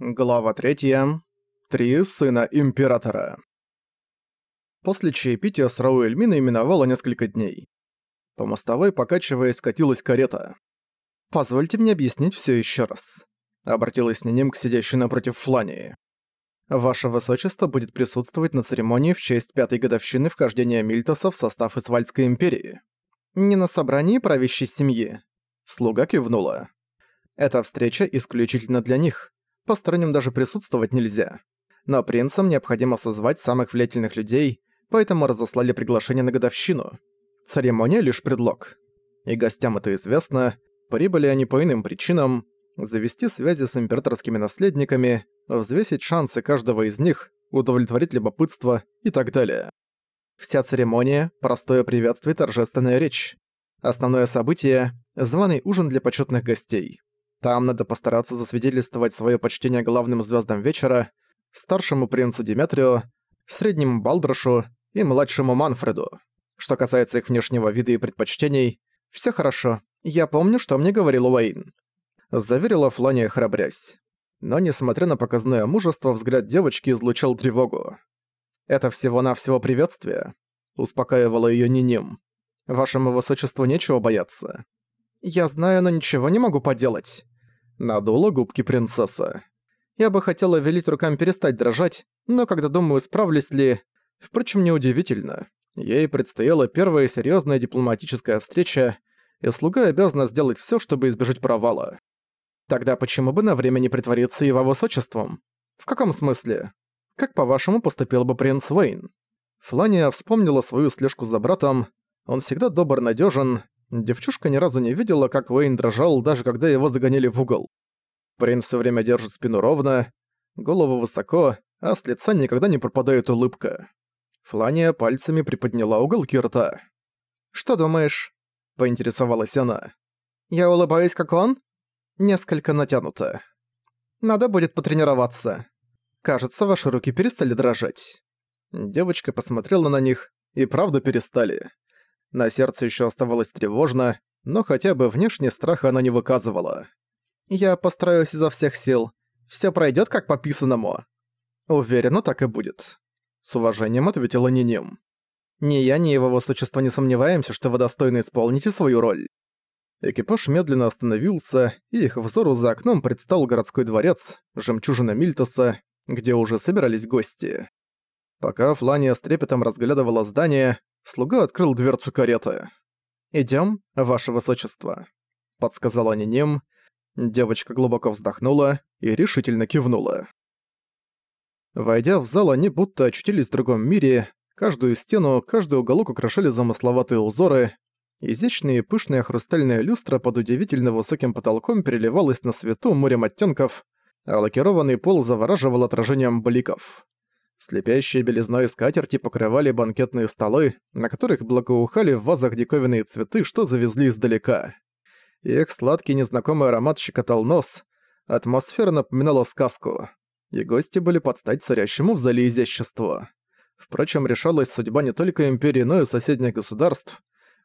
Глава 3. Три сына Императора. После чаепития с Рау Эльминой миновало несколько дней. По мостовой, покачиваясь, катилась карета. «Позвольте мне объяснить все еще раз», — обратилась Ниним к сидящей напротив Флании. «Ваше Высочество будет присутствовать на церемонии в честь пятой годовщины вхождения Мильтоса в состав Исвальдской империи. Не на собрании правящей семьи». Слуга кивнула. «Эта встреча исключительно для них» посторонним даже присутствовать нельзя. Но принцам необходимо созвать самых влиятельных людей, поэтому разослали приглашение на годовщину. Церемония лишь предлог. И гостям это известно, прибыли они по иным причинам, завести связи с императорскими наследниками, взвесить шансы каждого из них, удовлетворить любопытство и так далее. Вся церемония – простое приветствие и торжественная речь. Основное событие – званый ужин для почетных гостей. Там надо постараться засвидетельствовать свое почтение главным звездам вечера, старшему принцу Диметрио, среднему Балдрошу и младшему Манфреду. Что касается их внешнего вида и предпочтений, все хорошо. Я помню, что мне говорил Уэйн. Заверила Флания, храбрясь. Но, несмотря на показное мужество, взгляд девочки излучал тревогу. «Это всего-навсего приветствие», — успокаивала ее Ниним. «Вашему высочеству нечего бояться». «Я знаю, но ничего не могу поделать. Надула губки принцесса. Я бы хотела велить рукам перестать дрожать, но когда думаю, справлюсь ли... Впрочем, неудивительно. Ей предстояла первая серьезная дипломатическая встреча, и слуга обязана сделать все, чтобы избежать провала. Тогда почему бы на время не притвориться его высочеством? В каком смысле? Как, по-вашему, поступил бы принц Уэйн? Флания вспомнила свою слежку за братом. Он всегда добр, надежен, Девчушка ни разу не видела, как Уэйн дрожал, даже когда его загоняли в угол. Принц все время держит спину ровно, голову высоко, а с лица никогда не пропадает улыбка. Флания пальцами приподняла уголки рта. «Что думаешь?» – поинтересовалась она. «Я улыбаюсь, как он?» «Несколько натянуто. Надо будет потренироваться. Кажется, ваши руки перестали дрожать». Девочка посмотрела на них, и правда перестали. На сердце еще оставалось тревожно, но хотя бы внешне страха она не выказывала. «Я постараюсь изо всех сил. Все пройдет как по писанному». «Уверена, так и будет», — с уважением ответила Ниним. «Ни я, ни его высочество не сомневаемся, что вы достойно исполните свою роль». Экипаж медленно остановился, и их взору за окном предстал городской дворец, жемчужина Мильтоса, где уже собирались гости. Пока Флания с трепетом разглядывала здание, Слуга открыл дверцу кареты. «Идём, ваше высочество», — подсказала Ниним. Девочка глубоко вздохнула и решительно кивнула. Войдя в зал, они будто очутились в другом мире. Каждую стену, каждый уголок украшали замысловатые узоры. Изящная и пышная хрустальная люстра под удивительно высоким потолком переливалась на свету морем оттенков, а лакированный пол завораживал отражением бликов. Слепящие белизной скатерти покрывали банкетные столы, на которых благоухали в вазах диковинные цветы, что завезли издалека. Их сладкий незнакомый аромат щекотал нос, атмосфера напоминала сказку, и гости были под стать царящему в зале изяществу. Впрочем, решалась судьба не только империи, но и соседних государств.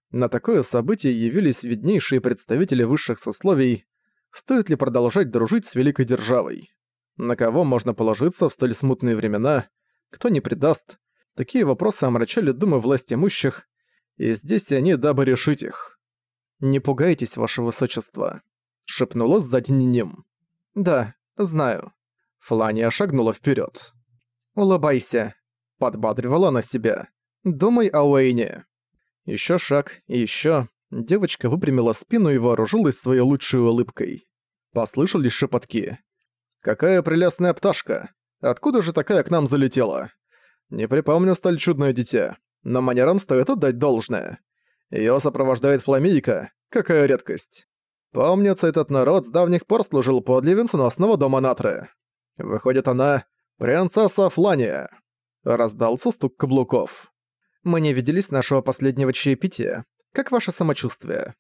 На такое событие явились виднейшие представители высших сословий. Стоит ли продолжать дружить с великой державой? На кого можно положиться в столь смутные времена – кто не предаст. Такие вопросы омрачали думы власть имущих, и здесь они, дабы решить их. «Не пугайтесь, ваше высочество», — шепнула сзади Ниним. «Да, знаю». Флания шагнула вперед. «Улыбайся», — подбадривала она себя. «Думай о Уэйне». Еще шаг и еще. Девочка выпрямила спину и вооружилась своей лучшей улыбкой. Послышались шепотки. «Какая прелестная пташка! Откуда же такая к нам залетела? Не припомню столь чудное дитя, но манерам стоит отдать должное. Её сопровождает фламийка, какая редкость. Помнится, этот народ с давних пор служил подле венценосного дома Натры. Выходит, она принцесса Флания. Раздался стук каблуков. «Мы не виделись нашего последнего чаепития. Как ваше самочувствие?»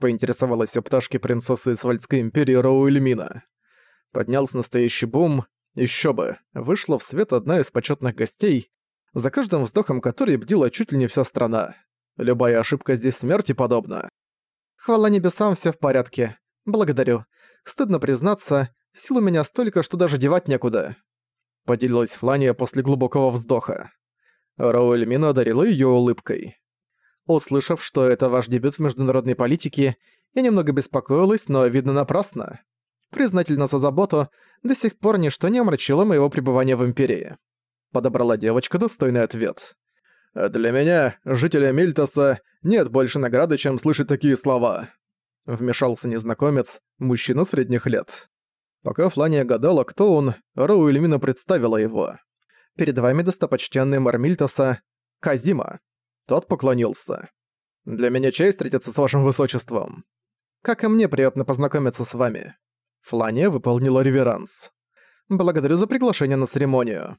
Поинтересовалась у пташки принцессы Свальдской империи Роуэльмина. Поднялся настоящий бум, еще бы, вышла в свет одна из почетных гостей, за каждым вздохом которой бдила чуть ли не вся страна. Любая ошибка здесь смерти подобна. Хвала небесам, все в порядке. Благодарю. Стыдно признаться, Сил у меня столько, что даже девать некуда. Поделилась Флания после глубокого вздоха. Роуэль Мина одарила её улыбкой. Услышав, что это ваш дебют в международной политике, я немного беспокоилась, но, видно, напрасно. Признательна за заботу, до сих пор ничто не омрачило моего пребывания в Империи. Подобрала девочка достойный ответ. «Для меня, жителя Мильтоса, нет больше награды, чем слышать такие слова». Вмешался незнакомец, мужчина средних лет. Пока Флания гадала, кто он, Роу Эльмина представила его. Перед вами достопочтенный мэр Мильтоса, Казима. Тот поклонился. «Для меня честь встретиться с вашим высочеством. Как и мне приятно познакомиться с вами». Флания выполнила реверанс. «Благодарю за приглашение на церемонию.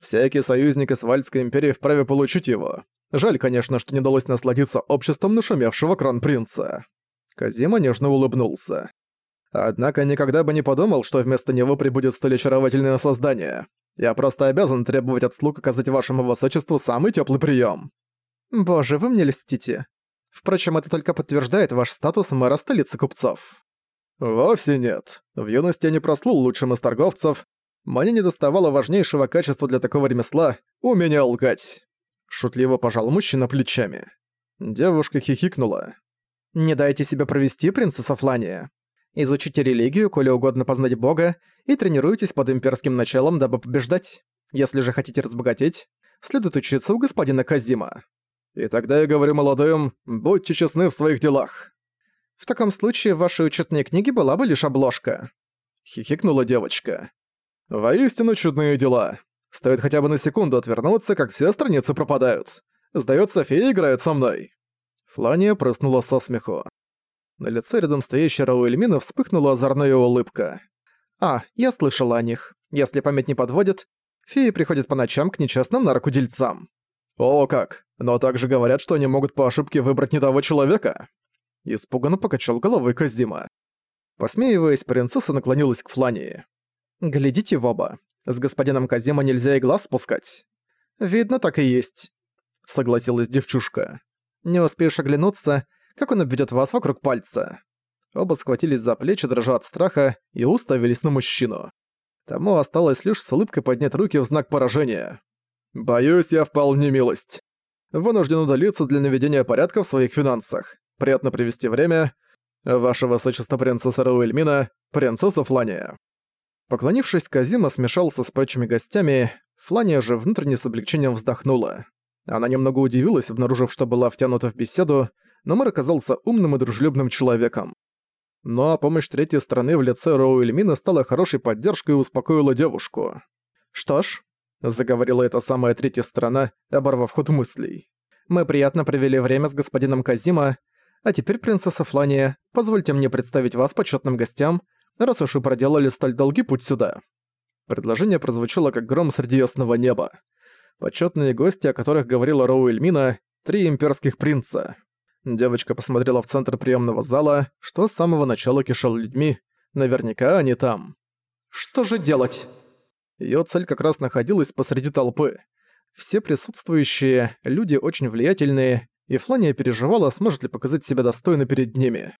Всякий союзник из Вальдской империи вправе получить его. Жаль, конечно, что не удалось насладиться обществом нашумевшего кронпринца». Казима нежно улыбнулся. Однако никогда бы не подумал, что вместо него прибудет столь очаровательное создание. Я просто обязан требовать от слуг оказать вашему высочеству самый теплый прием. Боже, вы мне льстите. Впрочем, это только подтверждает ваш статус мэра столицы купцов. Вовсе нет. В юности я не прослул лучшим из торговцев. Мне не доставало важнейшего качества для такого ремесла — умения лгать. Шутливо пожал мужчина плечами. Девушка хихикнула. «Не дайте себя провести, принцесса Флания. Изучите религию, коли угодно познать Бога, и тренируйтесь под имперским началом, дабы побеждать. Если же хотите разбогатеть, следует учиться у господина Казима. И тогда я говорю молодым, будьте честны в своих делах. В таком случае в вашей учетной книге была бы лишь обложка. Хихикнула девочка. Воистину чудные дела. Стоит хотя бы на секунду отвернуться, как все страницы пропадают. Сдается, фея играет со мной. Флания прыснула со смеху. На лице рядом стоящей Рауэльмина вспыхнула озорная улыбка. «А, я слышала о них. Если память не подводит, феи приходят по ночам к нечестным наркодельцам». «О как! Но также говорят, что они могут по ошибке выбрать не того человека!» Испуганно покачал головой Казима. Посмеиваясь, принцесса наклонилась к Флании. «Глядите в оба. С господином Казима нельзя и глаз спускать». «Видно, так и есть», — согласилась девчушка. Не успеешь оглянуться, как он обведет вас вокруг пальца. Оба схватились за плечи, дрожа от страха, и уставились на мужчину. Тому осталось лишь с улыбкой поднять руки в знак поражения. «Боюсь, я впал в немилость. Вынужден удалиться для наведения порядка в своих финансах. Приятно провести время. Ваше высочество принцесса Рауэльмина, принцесса Флания». Поклонившись, Казима смешался с прочими гостями, Флания же внутренне с облегчением вздохнула. Она немного удивилась, обнаружив, что была втянута в беседу, но мэр оказался умным и дружелюбным человеком. Ну а помощь третьей стороны в лице Роу Эльмина стала хорошей поддержкой и успокоила девушку. «Что ж», — заговорила эта самая третья сторона, оборвав ход мыслей, «мы приятно провели время с господином Казима, а теперь, принцесса Флания, позвольте мне представить вас почетным гостям, раз уж вы проделали столь долгий путь сюда». Предложение прозвучало как гром среди ясного неба почетные гости, о которых говорила Роу Эльмина, три имперских принца. Девочка посмотрела в центр приемного зала, что с самого начала кишел людьми. Наверняка они там. Что же делать? Её цель как раз находилась посреди толпы. Все присутствующие, люди очень влиятельные, и Флания переживала, сможет ли показать себя достойно перед ними.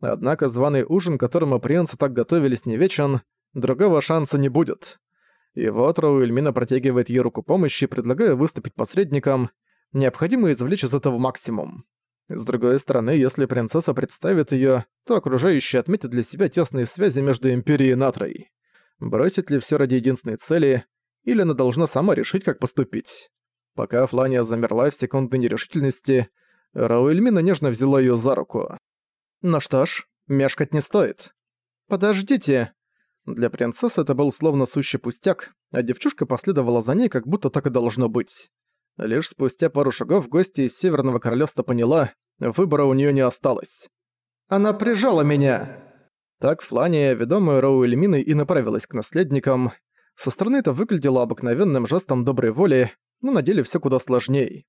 Однако званый ужин, к которому принцы так готовились, не вечен, другого шанса не будет. И вот Рауэльмина протягивает ей руку помощи, предлагая выступить посредником. Необходимо извлечь из этого максимум. С другой стороны, если принцесса представит её, то окружающие отметят для себя тесные связи между Империей и Натрой. Бросит ли всё ради единственной цели, или она должна сама решить, как поступить. Пока Флания замерла в секундной нерешительности, Рауэльмина нежно взяла её за руку. «Ну что ж, мешкать не стоит». «Подождите», для принцессы это был словно сущий пустяк, а девчушка последовала за ней, как будто так и должно быть. Лишь спустя пару шагов гостья из Северного Королевства поняла, выбора у нее не осталось. «Она прижала меня!» Так Флания, ведомая Роу Эльминой, и направилась к наследникам. Со стороны это выглядело обыкновенным жестом доброй воли, но на деле все куда сложней.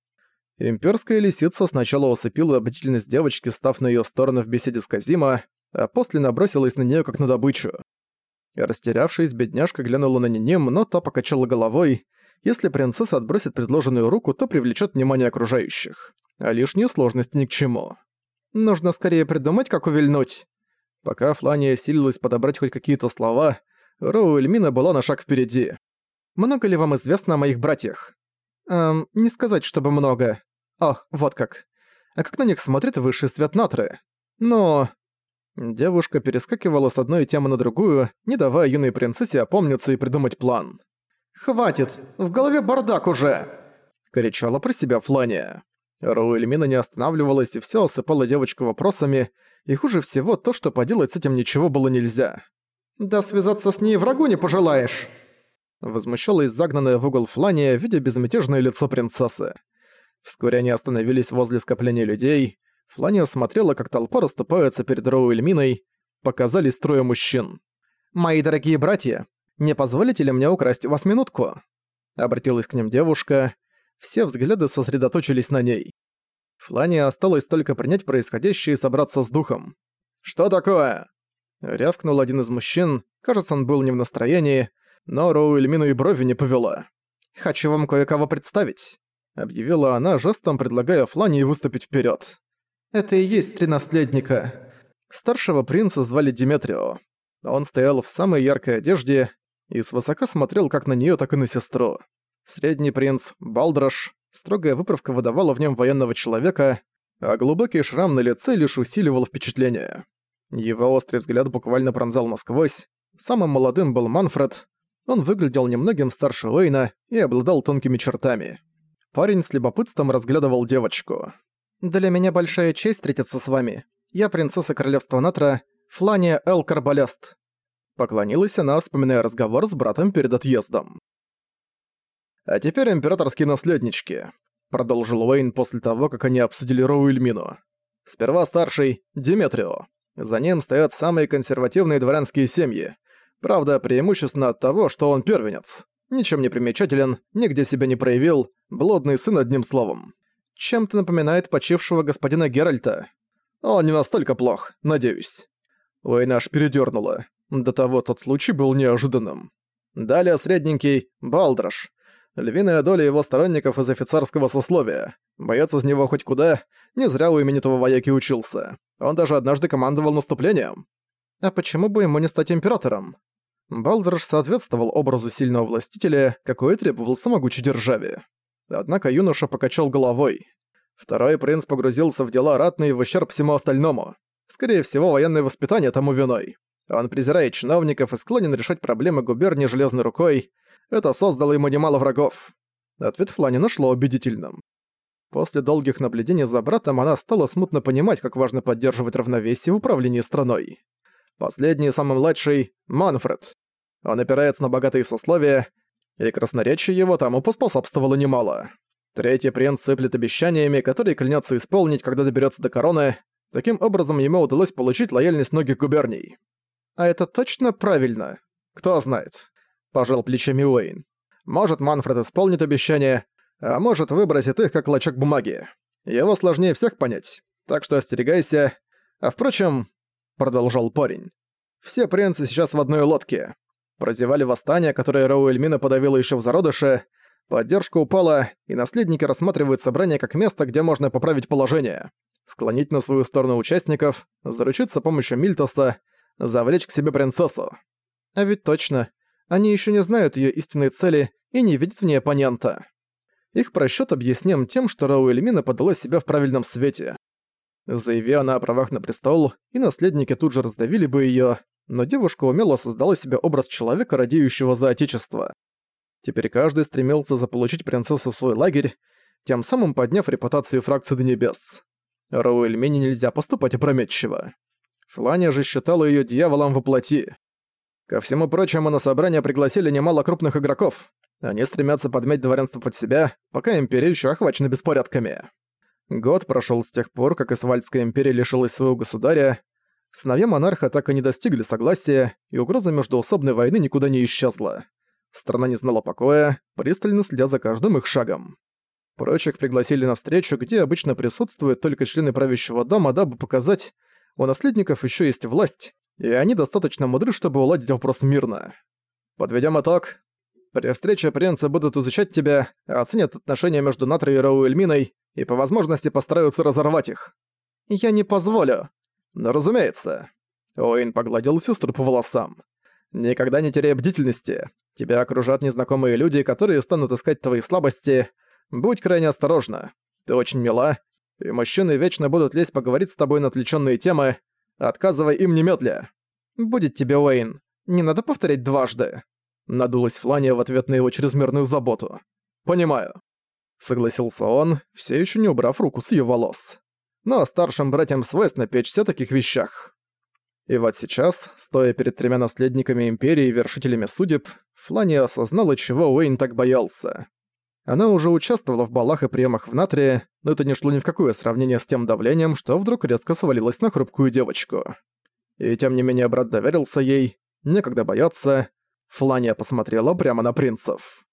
Имперская лисица сначала усыпила бдительность девочки, став на ее сторону в беседе с Казима, а после набросилась на нее как на добычу. Растерявшись, бедняжка глянула на Ниним, но та покачала головой. Если принцесса отбросит предложенную руку, то привлечет внимание окружающих. А лишние сложности ни к чему. Нужно скорее придумать, как увильнуть. Пока Флания силилась подобрать хоть какие-то слова, Роу Эльмина была на шаг впереди. «Много ли вам известно о моих братьях?» «Эм, не сказать, чтобы много. О, вот как. А как на них смотрит высший свет Натры? Но...» Девушка перескакивала с одной темы на другую, не давая юной принцессе опомниться и придумать план. «Хватит! В голове бардак уже!» — кричала про себя Флания. Роуэльмина не останавливалась и все осыпала девочку вопросами, и хуже всего то, что поделать с этим ничего было нельзя. «Да связаться с ней врагу не пожелаешь!» Возмущалась загнанная в угол Флания, видя безмятежное лицо принцессы. Вскоре они остановились возле скопления людей. Флания смотрела, как толпа расступается перед Роуэльминой. Показались трое мужчин. «Мои дорогие братья, не позволите ли мне украсть у вас минутку?» Обратилась к ним девушка. Все взгляды сосредоточились на ней. Флане осталось только принять происходящее и собраться с духом. «Что такое?» Рявкнул один из мужчин, кажется, он был не в настроении, но Роу Эльмину и брови не повела. «Хочу вам кое-кого представить», — объявила она, жестом предлагая Флане выступить вперед. «Это и есть три наследника». Старшего принца звали Диметрио. Он стоял в самой яркой одежде и свысока смотрел как на нее, так и на сестру. Средний принц, Балдраш, строгая выправка выдавала в нем военного человека, а глубокий шрам на лице лишь усиливал впечатление. Его острый взгляд буквально пронзал насквозь. Самым молодым был Манфред. Он выглядел немногим старше Уэйна и обладал тонкими чертами. Парень с любопытством разглядывал девочку. «Для меня большая честь встретиться с вами. Я принцесса королевства Натра, Флания Эл Карбаляст». Поклонилась она, вспоминая разговор с братом перед отъездом. «А теперь императорские наследнички», — продолжил Уэйн после того, как они обсудили Роу Ильмину. «Сперва старший — Диметрио. За ним стоят самые консервативные дворянские семьи. Правда, преимущественно от того, что он первенец. Ничем не примечателен, нигде себя не проявил, блудный сын одним словом. Чем-то напоминает почившего господина Геральта. Он не настолько плох, надеюсь. Уэйн аж передёрнуло. До того тот случай был неожиданным. Далее средненький — Балдраш. Львиная доля его сторонников из офицерского сословия. Боец из него хоть куда, не зря у именитого вояки учился. Он даже однажды командовал наступлением. А почему бы ему не стать императором? Балдраш соответствовал образу сильного властителя, какой требовался могучей державе. Однако юноша покачал головой. Второй принц погрузился в дела ратные в ущерб всему остальному. Скорее всего, военное воспитание тому виной. Он презирает чиновников и склонен решать проблемы губернии железной рукой, это создало ему немало врагов. Ответ Флани нашло убедительным. После долгих наблюдений за братом она стала смутно понимать, как важно поддерживать равновесие в управлении страной. Последний, самый младший — Манфред. Он опирается на богатые сословия, и красноречие его тому поспособствовало немало. Третий принц сыплет обещаниями, которые клянется исполнить, когда доберется до короны. Таким образом, ему удалось получить лояльность многих губерний. А это точно правильно? Кто знает пожал плечами Уэйн. Может, Манфред исполнит обещание, а может, выбросит их как клочок бумаги. Его сложнее всех понять, так что остерегайся. А впрочем, продолжал парень, все принцы сейчас в одной лодке. Прозевали восстание, которое Роу Эльмина подавила еще в зародыше, поддержка упала, и наследники рассматривают собрание как место, где можно поправить положение, склонить на свою сторону участников, заручиться помощью Мильтоса, завлечь к себе принцессу. А ведь точно, они еще не знают ее истинной цели и не видят в ней оппонента. Их просчет объясним тем, что Рау Эльмина подала себя в правильном свете. Заяви она о правах на престол, и наследники тут же раздавили бы ее, но девушка умело создала себе образ человека, радеющего за отечество. Теперь каждый стремился заполучить принцессу в свой лагерь, тем самым подняв репутацию фракции до небес. Роу Эльмине нельзя поступать опрометчиво. Флания же считала ее дьяволом во плоти. Ко всему прочему, на собрание пригласили немало крупных игроков. Они стремятся подмять дворянство под себя, пока империя еще охвачена беспорядками. Год прошел с тех пор, как Исвальдская империя лишилась своего государя. Сыновья монарха так и не достигли согласия, и угроза междуусобной войны никуда не исчезла. Страна не знала покоя, пристально следя за каждым их шагом. Прочих пригласили на встречу, где обычно присутствуют только члены правящего дома, дабы показать, у наследников еще есть власть, и они достаточно мудры, чтобы уладить вопрос мирно. Подведем итог. При встрече принцы будут изучать тебя, оценят отношения между Натри и Рауэльминой и по возможности постараются разорвать их. Я не позволю. Разумеется. Уэйн погладил сестру по волосам. «Никогда не теряй бдительности. Тебя окружат незнакомые люди, которые станут искать твои слабости. Будь крайне осторожна. Ты очень мила, и мужчины вечно будут лезть поговорить с тобой на отвлечённые темы. Отказывай им немедля. Будет тебе, Уэйн. Не надо повторять дважды. Надулась Флания в ответ на его чрезмерную заботу. Понимаю. Согласился он, все еще не убрав руку с ее волос. Но старшим братьям свойственно печься о таких вещах. И вот сейчас, стоя перед тремя наследниками Империи и вершителями судеб, Флания осознала, чего Уэйн так боялся. Она уже участвовала в балах и приемах в Натрии, но это не шло ни в какое сравнение с тем давлением, что вдруг резко свалилось на хрупкую девочку. И тем не менее брат доверился ей, некогда бояться. Флания посмотрела прямо на принцев.